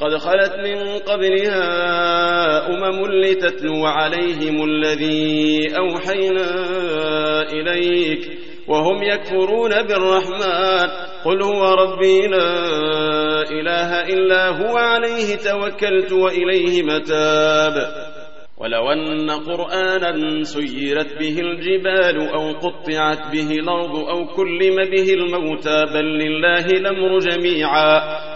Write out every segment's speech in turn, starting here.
قد خلت من قبلها أمم لتتلو عليهم الذي أوحينا إليك وهم يكفرون بالرحمن. قل هو ربي لا إله إلا هو عليه توكلت وإليه متاب. ولو أن قرآنا سيرت به الجبال أو قطعت به الأرض أو كلم به الموتى بل لله الأمر جميعا.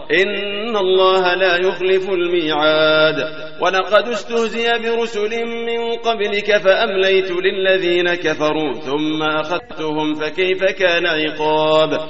إن الله لا يخلف الميعاد. ولقد استهزي برسل من قبلك فأمليت للذين كفروا ثم أخذتهم فكيف كان عقاب؟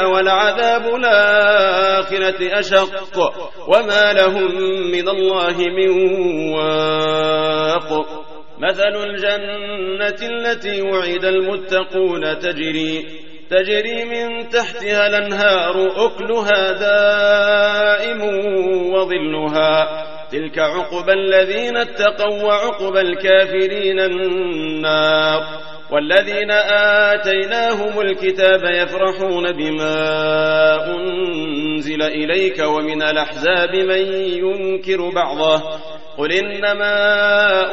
ولعذاب الآخرة أشق وما لهم من الله من واق. مثل الجنة التي وعد المتقون تجري تجري من تحتها الأنهار أكلها دائم وظلها. تلك عقبى الذين اتقوا وعقبى الكافرين النار. والذين آتيناهم الكتاب يفرحون بما أنزل إليك ومن الأحزاب من ينكر بعضه قل إنما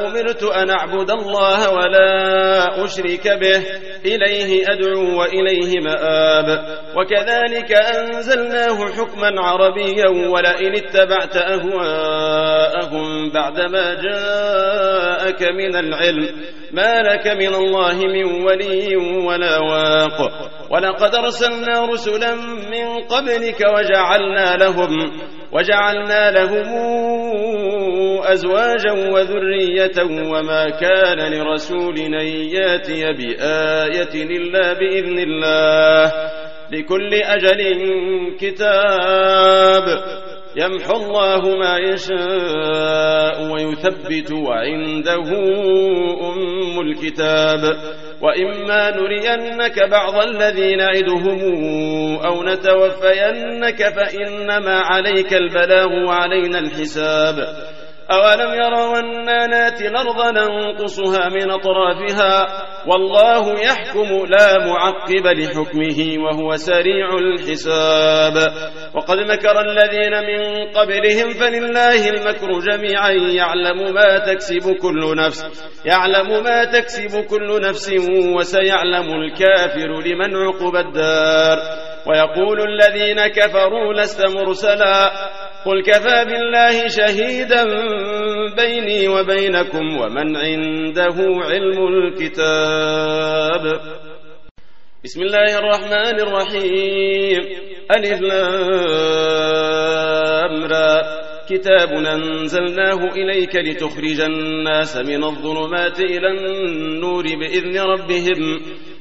أمرت أن أعبد الله ولا أشرك به إليه أدعو وإليه مآب. وكذلك أنزلناه حكما عربيا ولئن اتبعت أهواءهم بعدما جاءك من العلم. ما لك من الله من ولي ولا واق. ولقد أرسلنا رسلا من قبلك وجعلنا لهم وجعلنا لهم أزواجا وذرية وما كان لرسول أن يأتي بآية إلا بإذن الله. لكل أجل كتاب. يمحو الله ما يشاء ويثبت وعنده أم الكتاب. وإما نرينك بعض الذي نعدهم أو نتوفينك فإنما عليك البلاغ وعلينا الحساب. أولم يروا أنا ناتي الأرض ننقصها من أطرافها والله يحكم لا معقب لحكمه وهو سريع الحساب. وقد مكر الذين من قبلهم فلله المكر جميعا. يعلم ما تكسب كل نفس يعلم ما تكسب كل نفس وسيعلم الكافر لمن عقب الدار. ويقول الذين كفروا لست مرسلا. قل كفى بالله شهيدا بيني وبينكم ومن عنده علم الكتاب. بسم الله الرحمن الرحيم. ألف لامرى كتاب أنزلناه إليك لتخرج الناس من الظلمات إلى النور بإذن ربهم.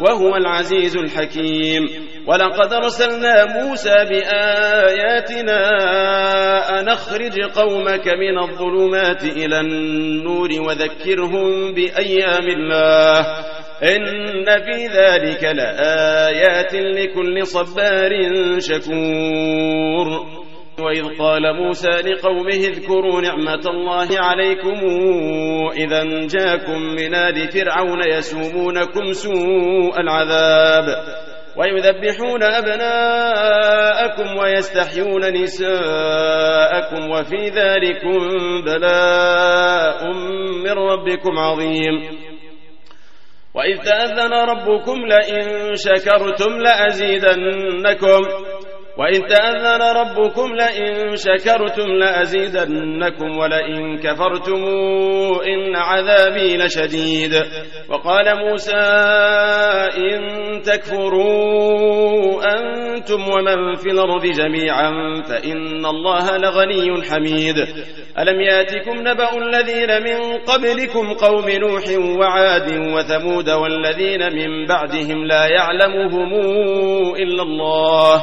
وهو العزيز الحكيم. ولقد أرسلنا موسى بآياتنا أن أخرج قومك من الظلمات إلى النور وذكرهم بأيام الله. إن في ذلك لآيات لكل صبار شكور. وإذ قال موسى لقومه اذكروا نعمة الله عليكم إذا جاكم من آل فرعون يسومونكم سوء العذاب ويذبحون أبناءكم ويستحيون نساءكم وفي ذلكم بلاء من ربكم عظيم وإذ تأذن ربكم لئن شكرتم لأزيدنكم وإن تأذن ربكم لئن شكرتم لأزيدنكم ولئن كفرتم إن عذابي لشديد. وقال موسى إن تكفروا أنتم ومن في الأرض جميعا فإن الله لغني حميد. ألم يأتكم نبأ الذين من قبلكم قوم نوح وعاد وثمود والذين من بعدهم لا يعلمهم إلا الله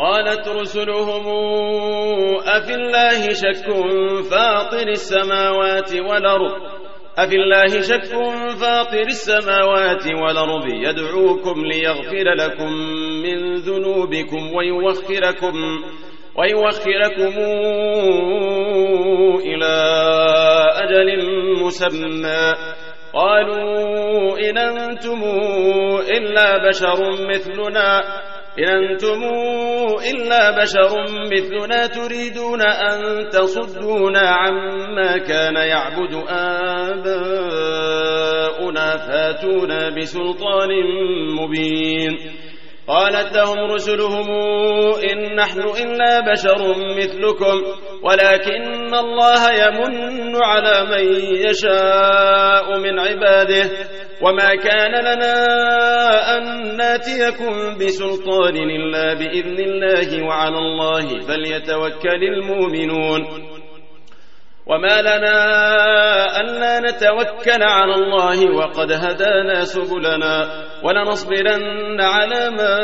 قالت رسلهم أفي الله شك فاطر السماوات والأرض؟ أفي الله شك فاطر السماوات والأرض؟ يدعوكم ليغفر لكم من ذنوبكم ويوخركم ويوخركم إلى أجل مسمى. قالوا إن أنتم إلا بشر مثلنا. إن أنتم إلا بشر مثلنا تريدون أن تصدونا عما كان يعبد آباؤنا فاتونا بسلطان مبين. قالت لهم رسلهم إن نحن إلا بشر مثلكم ولكن الله يمن على من يشاء من عباده. وما كان لنا أن ناتيكم بسلطان إلا بإذن الله وعلى الله فليتوكل المؤمنون. وما لنا ألا نتوكل على الله وقد هدانا سبلنا. ولنصبرن على ما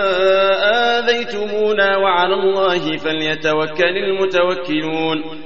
آذيتمونا وعلى الله فليتوكل المتوكلون.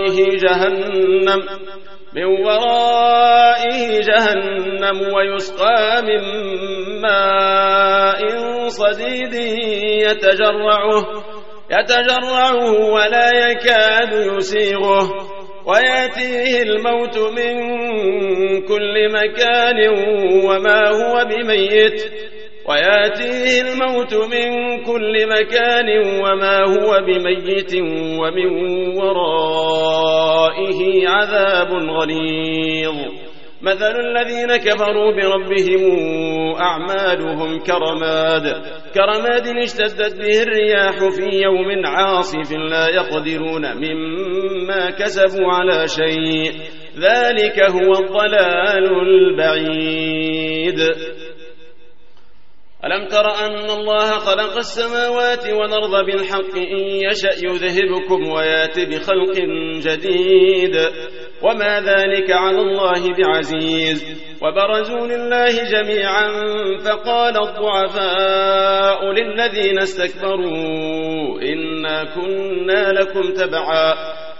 ورائه جهنم من ورائه جهنم ويسقى من ماء صديد يتجرعه يتجرعه ولا يكاد يسيغه. ويأتيه الموت من كل مكان وما هو بميت. وياتيه الموت من كل مكان وما هو بميت ومن ورائه عذاب غليظ. مثل الذين كفروا بربهم أعمالهم كرماد. كرماد اشتدت به الرياح في يوم عاصف لا يقدرون مما كسبوا على شيء. ذلك هو الضلال البعيد. ألم تر أن الله خلق السماوات والأرض بالحق إن يشأ يذهبكم ويأت بخلق جديد وما ذلك على الله بعزيز وبرزوا لله جميعا فقال الضعفاء للذين استكبروا إنا كنا لكم تبعا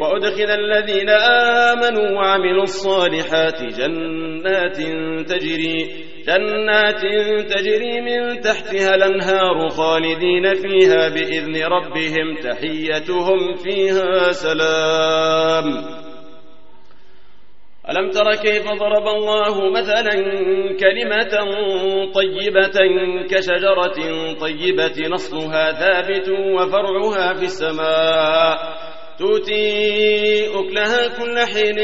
وأدخل الذين آمنوا وعملوا الصالحات جنات تجري جنات تجري من تحتها الأنهار خالدين فيها بإذن ربهم تحيتهم فيها سلام. ألم تر كيف ضرب الله مثلا كلمة طيبة كشجرة طيبة نصلها ثابت وفرعها في السماء. تؤتي أكلها كل حين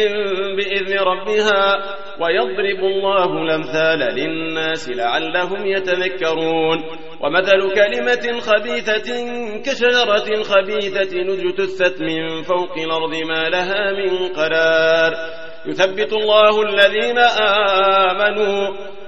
بإذن ربها ويضرب الله الأمثال للناس لعلهم يتذكرون ومثل كلمة خبيثة كشجرة خبيثة نجتثت من فوق الأرض ما لها من قرار يثبت الله الذين آمنوا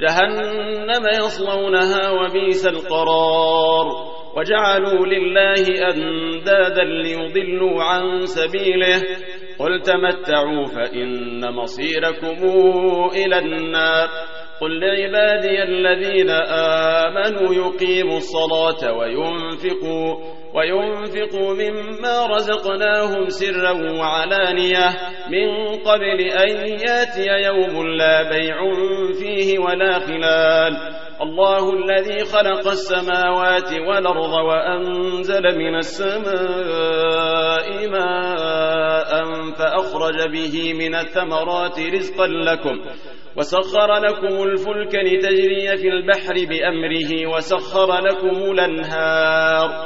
جهنم يصلونها وبيس القرار. وجعلوا لله أندادا ليضلوا عن سبيله. قل تمتعوا فإن مصيركم إلى النار. قل لعبادي الذين آمنوا يقيموا الصلاة وينفقوا. وينفقوا مما رزقناهم سرا وعلانية من قبل أن يأتي يوم لا بيع فيه ولا خلال. الله الذي خلق السماوات والأرض وأنزل من السماء ماء فأخرج به من الثمرات رزقا لكم. وسخر لكم الفلك لتجري في البحر بأمره وسخر لكم الأنهار.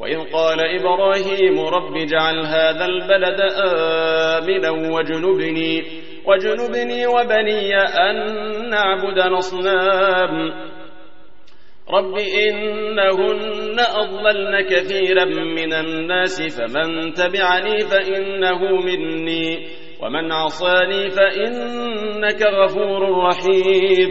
وإن قال إبراهيم رب اجعل هذا البلد آمنا وجنبني وجنبني وبني أن نعبد الأصنام رب إنهن أضللن كثيرا من الناس فمن تبعني فإنه مني ومن عصاني فإنك غفور رحيم.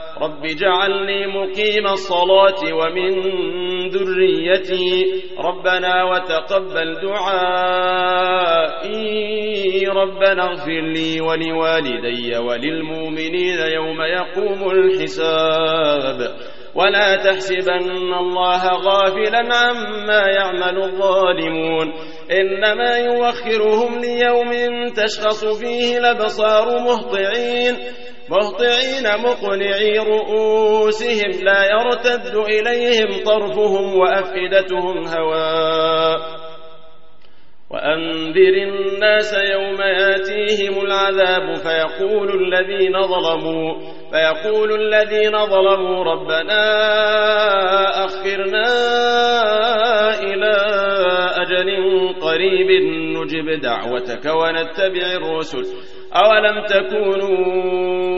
رب جعلني مقيم الصلاة ومن ذريتي ربنا وتقبل دعائي ربنا اغفر لي ولوالدي وللمؤمنين يوم يقوم الحساب ولا تحسبن الله غافلا عما يعمل الظالمون إنما يوخرهم ليوم تشخص فيه لبصار مهطعين مهطعين مقنعي رؤوسهم لا يرتد إليهم طرفهم وأفئدتهم هواء وأنذر الناس يوم يأتيهم العذاب فيقول الذين ظلموا فيقول الذين ظلموا ربنا أخرنا إلى أجل قريب نجب دعوتك ونتبع الرسل. أولم تكونوا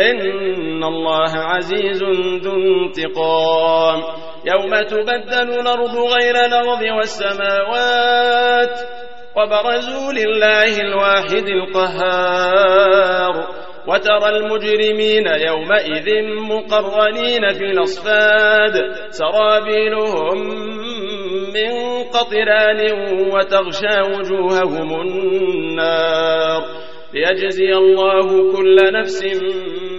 إن الله عزيز ذو انتقام. يوم تبدل الأرض غير الأرض والسماوات وبرزوا لله الواحد القهار. وترى المجرمين يومئذ مقرنين في الأصفاد. سرابيلهم من قطران وتغشى وجوههم النار. ليجزي الله كل نفس